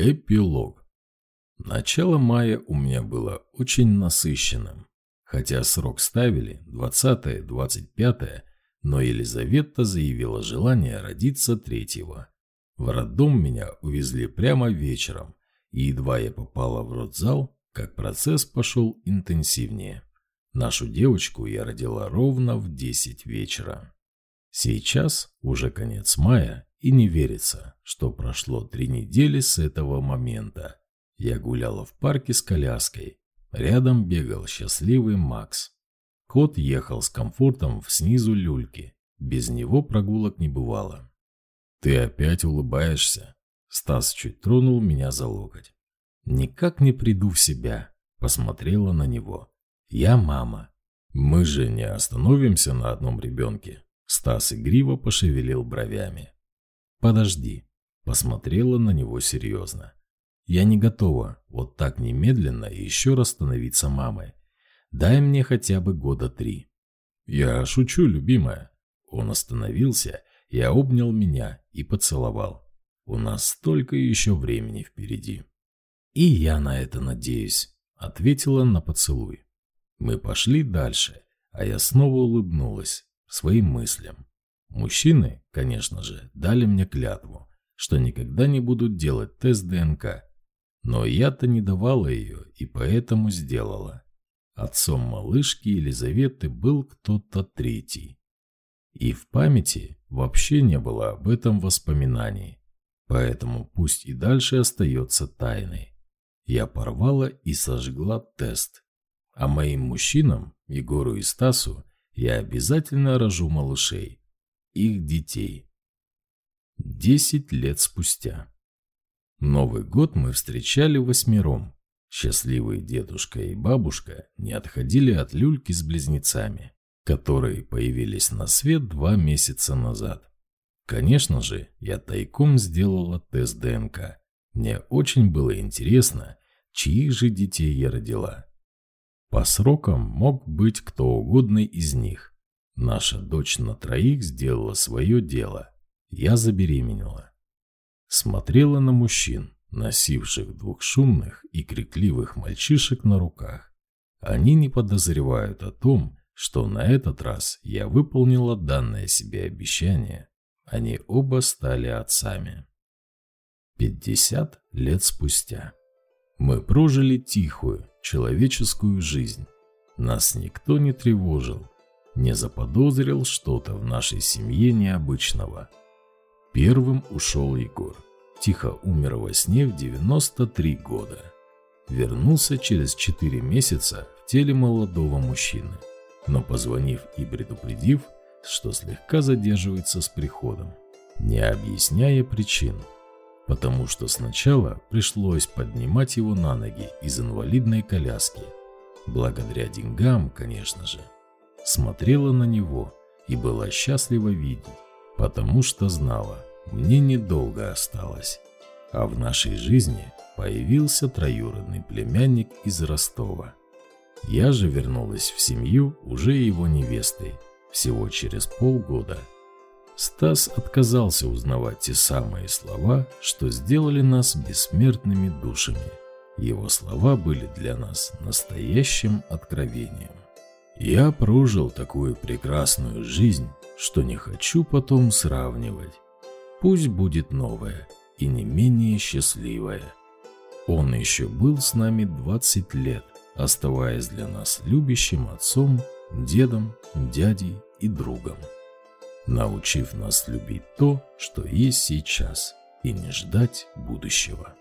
Эпилог. Начало мая у меня было очень насыщенным. Хотя срок ставили 20-25, но Елизавета заявила желание родиться третьего. В роддом меня увезли прямо вечером, и едва я попала в родзал, как процесс пошел интенсивнее. Нашу девочку я родила ровно в 10 вечера. Сейчас уже конец мая, и не верится, что прошло три недели с этого момента. Я гуляла в парке с коляской. Рядом бегал счастливый Макс. Кот ехал с комфортом в снизу люльки. Без него прогулок не бывало. «Ты опять улыбаешься?» Стас чуть тронул меня за локоть. «Никак не приду в себя», — посмотрела на него. «Я мама». «Мы же не остановимся на одном ребенке?» Стас игриво пошевелил бровями. «Подожди», — посмотрела на него серьезно. «Я не готова вот так немедленно еще раз становиться мамой. Дай мне хотя бы года три». «Я шучу, любимая». Он остановился и обнял меня и поцеловал. «У нас столько еще времени впереди». «И я на это надеюсь», — ответила на поцелуй. Мы пошли дальше, а я снова улыбнулась своим мыслям. Мужчины, конечно же, дали мне клятву, что никогда не будут делать тест ДНК. Но я-то не давала ее и поэтому сделала. Отцом малышки Елизаветы был кто-то третий. И в памяти вообще не было об этом воспоминаний. Поэтому пусть и дальше остается тайной. Я порвала и сожгла тест. А моим мужчинам, Егору и Стасу, я обязательно рожу малышей их детей. Десять лет спустя. Новый год мы встречали восьмером. Счастливые дедушка и бабушка не отходили от люльки с близнецами, которые появились на свет два месяца назад. Конечно же, я тайком сделала тест ДНК. Мне очень было интересно, чьих же детей я родила. По срокам мог быть кто угодно из них. Наша дочь на троих сделала свое дело. Я забеременела. Смотрела на мужчин, носивших двух шумных и крикливых мальчишек на руках. Они не подозревают о том, что на этот раз я выполнила данное себе обещание. Они оба стали отцами. 50 лет спустя. Мы прожили тихую, человеческую жизнь. Нас никто не тревожил, не заподозрил что-то в нашей семье необычного. Первым ушел Егор. Тихо умер во сне в 93 года. Вернулся через 4 месяца в теле молодого мужчины, но позвонив и предупредив, что слегка задерживается с приходом, не объясняя причин, потому что сначала пришлось поднимать его на ноги из инвалидной коляски. Благодаря деньгам, конечно же смотрела на него и была счастлива видеть, потому что знала, мне недолго осталось. А в нашей жизни появился троюродный племянник из Ростова. Я же вернулась в семью уже его невестой, всего через полгода. Стас отказался узнавать те самые слова, что сделали нас бессмертными душами. Его слова были для нас настоящим откровением. Я прожил такую прекрасную жизнь, что не хочу потом сравнивать. Пусть будет новая и не менее счастливая. Он еще был с нами 20 лет, оставаясь для нас любящим отцом, дедом, дядей и другом. Научив нас любить то, что есть сейчас, и не ждать будущего.